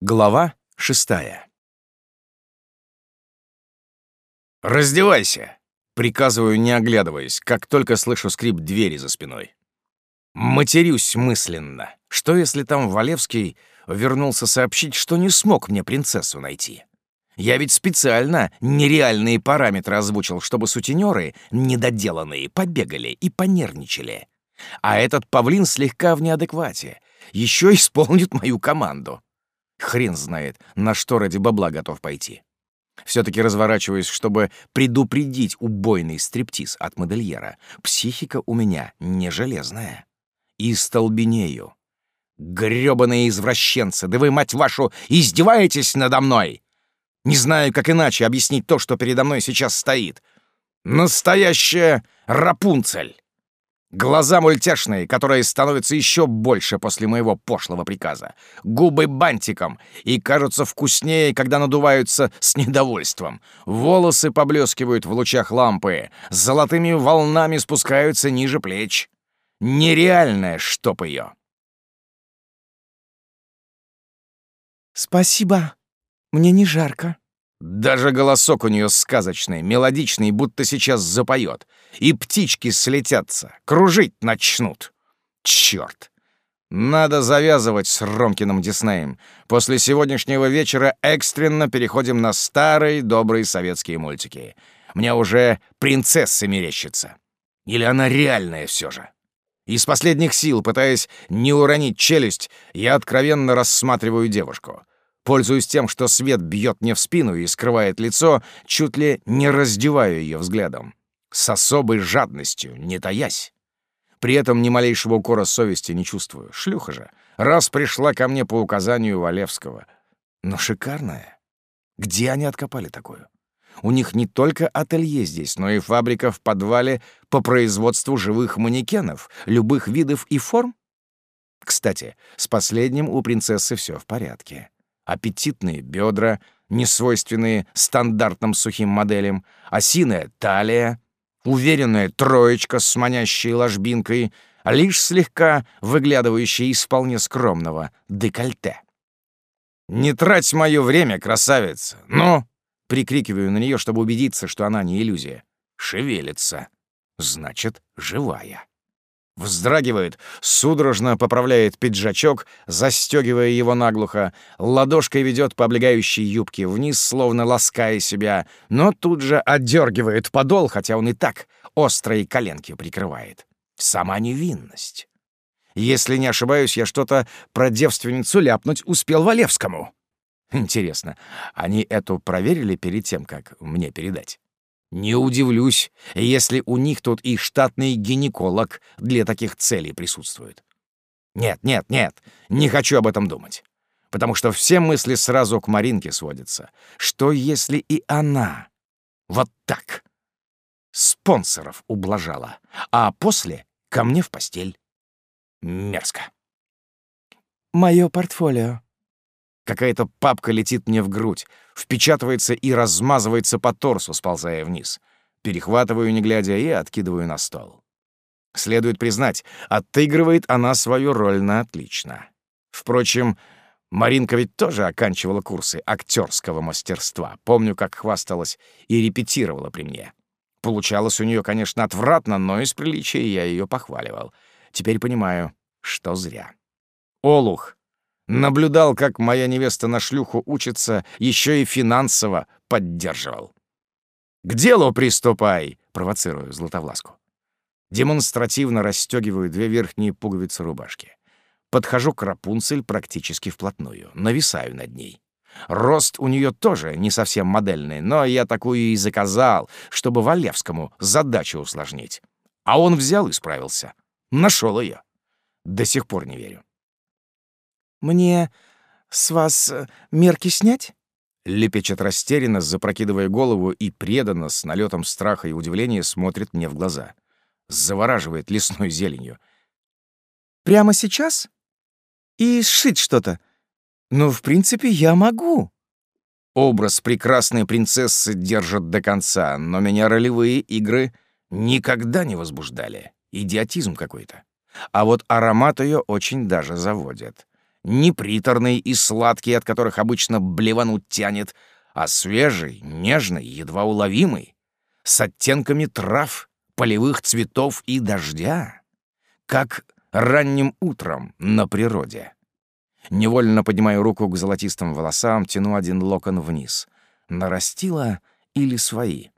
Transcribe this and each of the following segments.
Глава шестая. «Раздевайся!» — приказываю, не оглядываясь, как только слышу скрип двери за спиной. Матерюсь мысленно. Что, если там Валевский вернулся сообщить, что не смог мне принцессу найти? Я ведь специально нереальные параметры озвучил, чтобы сутенеры, недоделанные, побегали и понервничали. А этот павлин слегка в неадеквате. Еще исполнит мою команду. Хрен знает, на что ради бабла готов пойти. Все-таки разворачиваюсь, чтобы предупредить убойный стриптиз от модельера. Психика у меня не железная. И столбенею. Грёбаные извращенцы, да вы, мать вашу, издеваетесь надо мной! Не знаю, как иначе объяснить то, что передо мной сейчас стоит. Настоящая Рапунцель! Глаза мультяшные, которые становятся еще больше после моего пошлого приказа. Губы бантиком и кажутся вкуснее, когда надуваются с недовольством. Волосы поблескивают в лучах лампы, золотыми волнами спускаются ниже плеч. Нереальная, чтоб ее. «Спасибо. Мне не жарко», даже голосок у нее сказочный, мелодичный, будто сейчас запоет. И птички слетятся, кружить начнут. Черт! Надо завязывать с Ромкиным Диснеем. После сегодняшнего вечера экстренно переходим на старые добрые советские мультики. Мне уже принцесса мерещится. Или она реальная все же? Из последних сил, пытаясь не уронить челюсть, я откровенно рассматриваю девушку. Пользуясь тем, что свет бьет мне в спину и скрывает лицо, чуть ли не раздеваю ее взглядом. С особой жадностью, не таясь. При этом ни малейшего укора совести не чувствую. Шлюха же. Раз пришла ко мне по указанию Валевского. Но шикарная. Где они откопали такую? У них не только ателье здесь, но и фабрика в подвале по производству живых манекенов, любых видов и форм. Кстати, с последним у принцессы все в порядке аппетитные бедра, несвойственные стандартным сухим моделям, осиная талия, уверенная троечка с манящей ложбинкой, лишь слегка выглядывающая из вполне скромного декольте. «Не трать мое время, красавица! Ну!» Прикрикиваю на нее, чтобы убедиться, что она не иллюзия. Шевелится. Значит, живая вздрагивает, судорожно поправляет пиджачок, застегивая его наглухо, ладошкой ведет по облегающей юбке вниз, словно лаская себя, но тут же отдергивает подол, хотя он и так острые коленки прикрывает. Сама невинность. Если не ошибаюсь, я что-то про девственницу ляпнуть успел Валевскому. Интересно, они эту проверили перед тем, как мне передать? Не удивлюсь, если у них тут и штатный гинеколог для таких целей присутствует. Нет, нет, нет, не хочу об этом думать. Потому что все мысли сразу к Маринке сводятся. Что если и она вот так спонсоров ублажала, а после ко мне в постель? Мерзко. «Мое портфолио», Какая-то папка летит мне в грудь, впечатывается и размазывается по торсу, сползая вниз. Перехватываю, не глядя, и откидываю на стол. Следует признать, отыгрывает она свою роль на отлично. Впрочем, Маринка ведь тоже оканчивала курсы актерского мастерства. Помню, как хвасталась и репетировала при мне. Получалось у нее, конечно, отвратно, но из приличия я ее похваливал. Теперь понимаю, что зря. Олух Наблюдал, как моя невеста на шлюху учится, еще и финансово поддерживал. «К делу приступай!» — провоцирую Златовласку. Демонстративно расстегиваю две верхние пуговицы рубашки. Подхожу к Рапунцель практически вплотную, нависаю над ней. Рост у нее тоже не совсем модельный, но я такую и заказал, чтобы Валевскому задачу усложнить. А он взял и справился. Нашел ее. До сих пор не верю. «Мне с вас э, мерки снять?» Лепечет растерянно, запрокидывая голову и преданно, с налетом страха и удивления, смотрит мне в глаза. Завораживает лесной зеленью. «Прямо сейчас? И сшить что-то? Ну, в принципе, я могу». Образ прекрасной принцессы держит до конца, но меня ролевые игры никогда не возбуждали. Идиотизм какой-то. А вот аромат ее очень даже заводит. Не приторный и сладкий, от которых обычно блевануть тянет, а свежий, нежный, едва уловимый, с оттенками трав, полевых цветов и дождя, как ранним утром на природе. Невольно поднимаю руку к золотистым волосам, тяну один локон вниз. Нарастила или свои?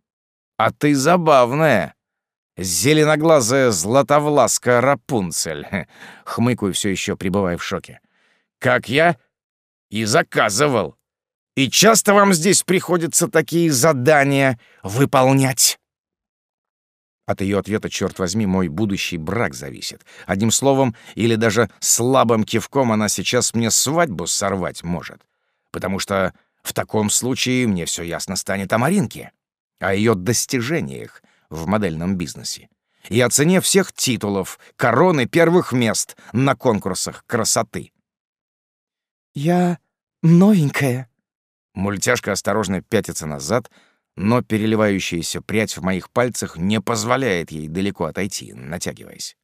А ты забавная! Зеленоглазая златовласка Рапунцель. Хмыкаю все еще, пребывая в шоке. Как я и заказывал. И часто вам здесь приходится такие задания выполнять? От ее ответа, черт возьми, мой будущий брак зависит. Одним словом, или даже слабым кивком она сейчас мне свадьбу сорвать может. Потому что в таком случае мне все ясно станет о Маринке, о ее достижениях в модельном бизнесе и о цене всех титулов, короны первых мест на конкурсах красоты. «Я новенькая». Мультяшка осторожно пятится назад, но переливающаяся прядь в моих пальцах не позволяет ей далеко отойти, натягиваясь.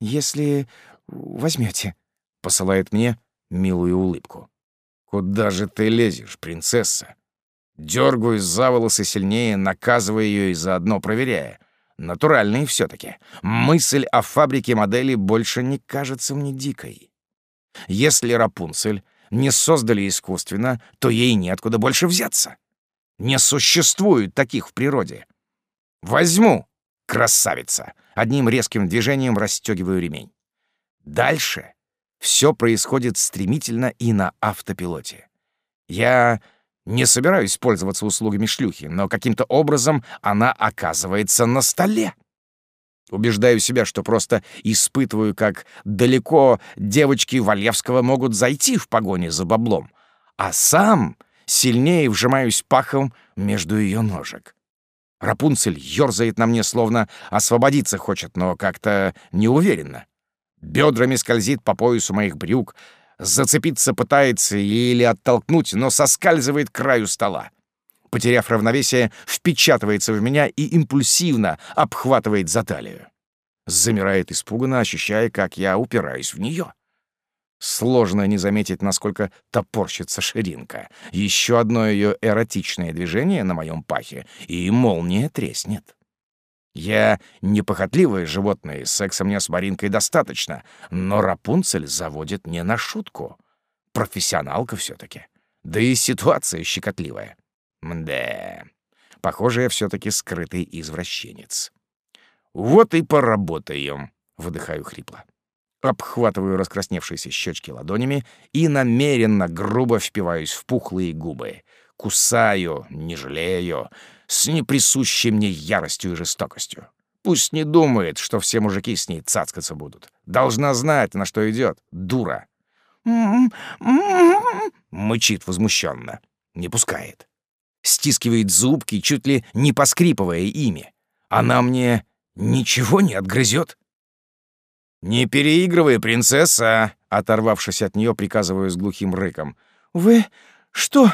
«Если возьмете, посылает мне милую улыбку. «Куда же ты лезешь, принцесса?» Дергаюсь за волосы сильнее, наказывая ее и заодно проверяя. Натуральные все таки Мысль о фабрике модели больше не кажется мне дикой. Если Рапунцель не создали искусственно, то ей неоткуда больше взяться. Не существует таких в природе. Возьму, красавица. Одним резким движением расстегиваю ремень. Дальше все происходит стремительно и на автопилоте. Я не собираюсь пользоваться услугами шлюхи, но каким-то образом она оказывается на столе. Убеждаю себя, что просто испытываю, как далеко девочки Валевского могут зайти в погоне за баблом, а сам сильнее вжимаюсь пахом между ее ножек. Рапунцель ёрзает на мне, словно освободиться хочет, но как-то неуверенно. Бедрами скользит по поясу моих брюк, зацепиться пытается или оттолкнуть, но соскальзывает к краю стола. Потеряв равновесие, впечатывается в меня и импульсивно обхватывает за талию. Замирает испуганно, ощущая, как я упираюсь в нее. Сложно не заметить, насколько топорщится ширинка. Еще одно ее эротичное движение на моем пахе, и молния треснет. Я непохотливое животное, секса мне с Маринкой достаточно, но Рапунцель заводит не на шутку. Профессионалка все таки Да и ситуация щекотливая. Мда. Похоже, я все таки скрытый извращенец. Вот и поработаем, выдыхаю хрипло. Обхватываю раскрасневшиеся щечки ладонями и намеренно грубо впиваюсь в пухлые губы. Кусаю, не жалею, с неприсущей мне яростью и жестокостью. Пусть не думает, что все мужики с ней цацкаться будут. Должна знать, на что идет. Дура. Мычит возмущенно. Не пускает. Стискивает зубки, чуть ли не поскрипывая ими. Она мне ничего не отгрызет. «Не переигрывай, принцесса!» Оторвавшись от нее, приказываю с глухим рыком. «Вы что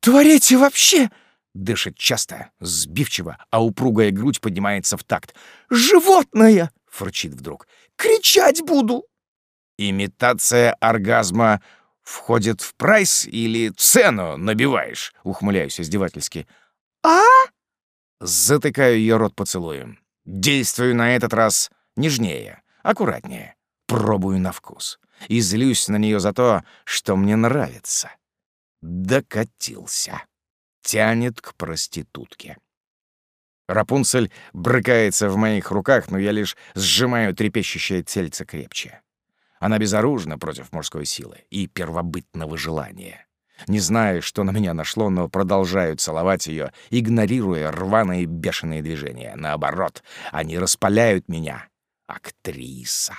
творите вообще?» Дышит часто, сбивчиво, а упругая грудь поднимается в такт. «Животное!» — фырчит вдруг. «Кричать буду!» «Имитация оргазма входит в прайс или цену набиваешь?» — ухмыляюсь издевательски. «А?» Затыкаю ее рот поцелуем. Действую на этот раз нежнее, аккуратнее. Пробую на вкус. И злюсь на нее за то, что мне нравится. Докатился тянет к проститутке. Рапунцель брыкается в моих руках, но я лишь сжимаю трепещущее тельце крепче. Она безоружна против мужской силы и первобытного желания. Не знаю, что на меня нашло, но продолжаю целовать ее, игнорируя рваные бешеные движения. Наоборот, они распаляют меня. Актриса.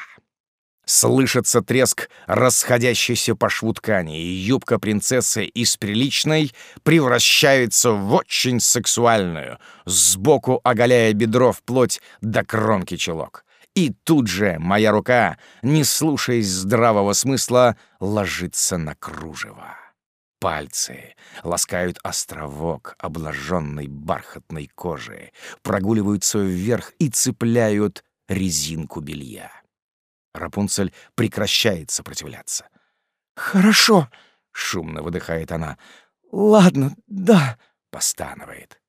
Слышится треск расходящейся по шву ткани, и юбка принцессы из приличной превращается в очень сексуальную, сбоку оголяя бедро вплоть до кромки челок. И тут же моя рука, не слушаясь здравого смысла, ложится на кружево. Пальцы ласкают островок обнаженной бархатной кожи, прогуливаются вверх и цепляют резинку белья. Рапунцель прекращает сопротивляться. «Хорошо», — шумно выдыхает она. «Ладно, да», — постанывает.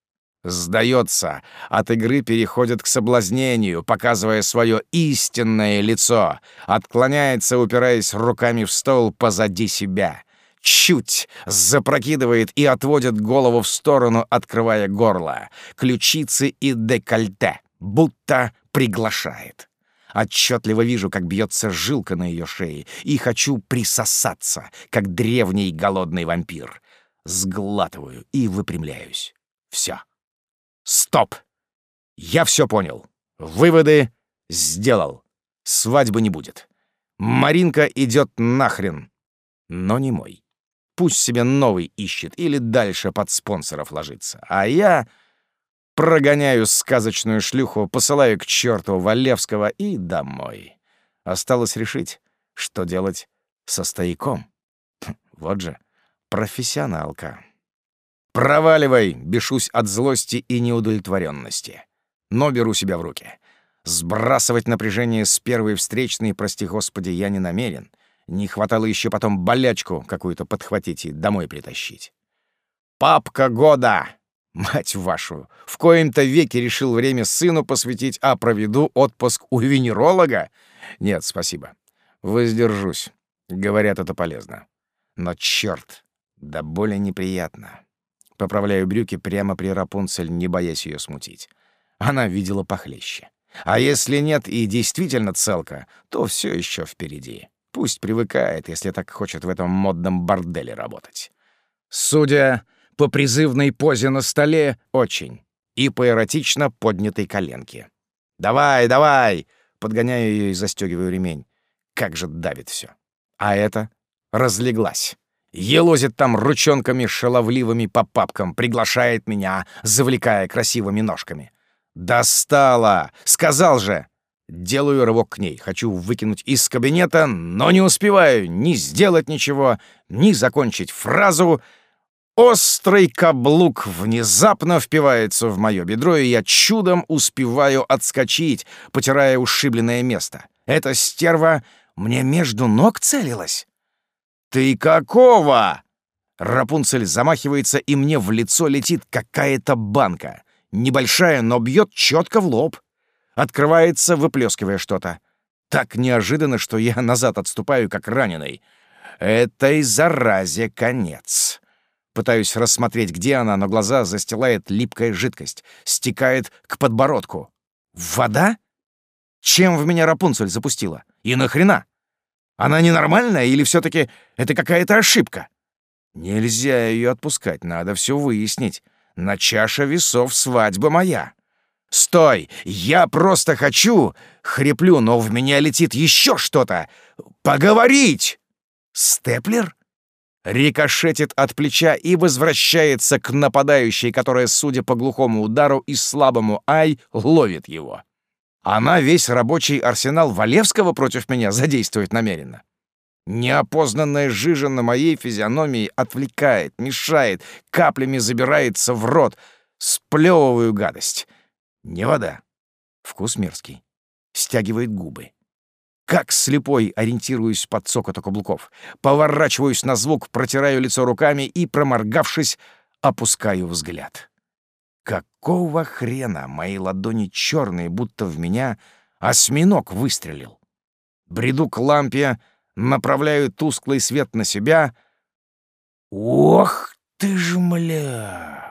Сдается, от игры переходит к соблазнению, показывая свое истинное лицо, отклоняется, упираясь руками в стол позади себя. Чуть запрокидывает и отводит голову в сторону, открывая горло, ключицы и декольте, будто приглашает. Отчетливо вижу, как бьется жилка на ее шее, и хочу присосаться, как древний голодный вампир. Сглатываю и выпрямляюсь. Все. Стоп! Я все понял. Выводы сделал. Свадьбы не будет. Маринка идет нахрен. Но не мой. Пусть себе новый ищет или дальше под спонсоров ложится. А я прогоняю сказочную шлюху, посылаю к черту Валевского и домой. Осталось решить, что делать со стояком. Вот же, профессионалка. «Проваливай!» — бешусь от злости и неудовлетворенности. Но беру себя в руки. Сбрасывать напряжение с первой встречной, прости господи, я не намерен. Не хватало еще потом болячку какую-то подхватить и домой притащить. «Папка года!» Мать вашу, в коем-то веке решил время сыну посвятить, а проведу отпуск у венеролога? Нет, спасибо. Воздержусь. Говорят, это полезно. Но черт, да более неприятно. Поправляю брюки прямо при Рапунцель, не боясь ее смутить. Она видела похлеще. А если нет и действительно целка, то все еще впереди. Пусть привыкает, если так хочет в этом модном борделе работать. Судя по призывной позе на столе, очень. И по эротично поднятой коленке. «Давай, давай!» — подгоняю ее и застегиваю ремень. Как же давит все. А это разлеглась. Елозит там ручонками шаловливыми по папкам, приглашает меня, завлекая красивыми ножками. «Достала! Сказал же!» Делаю рывок к ней. Хочу выкинуть из кабинета, но не успеваю ни сделать ничего, ни закончить фразу. Острый каблук внезапно впивается в мое бедро, и я чудом успеваю отскочить, потирая ушибленное место. Эта стерва мне между ног целилась. «Ты какого?» Рапунцель замахивается, и мне в лицо летит какая-то банка. Небольшая, но бьет четко в лоб. Открывается, выплескивая что-то. Так неожиданно, что я назад отступаю, как раненый. Этой заразе конец. Пытаюсь рассмотреть, где она, но глаза застилает липкая жидкость. Стекает к подбородку. Вода? Чем в меня Рапунцель запустила? И нахрена? Она ненормальная или все-таки это какая-то ошибка? Нельзя ее отпускать, надо все выяснить. На чаше весов свадьба моя. «Стой! Я просто хочу!» — хриплю, но в меня летит еще что-то. «Поговорить!» «Степлер?» Рикошетит от плеча и возвращается к нападающей, которая, судя по глухому удару и слабому «ай», ловит его. Она весь рабочий арсенал Валевского против меня задействовать намерена. Неопознанная жижа на моей физиономии отвлекает, мешает, каплями забирается в рот. Сплевываю гадость. Не вода. Вкус мерзкий. Стягивает губы. Как слепой ориентируюсь под цокоту каблуков. Поворачиваюсь на звук, протираю лицо руками и, проморгавшись, опускаю взгляд. Какого хрена мои ладони черные, будто в меня осьминог выстрелил? Бреду к лампе, направляю тусклый свет на себя. Ох ты ж, мля!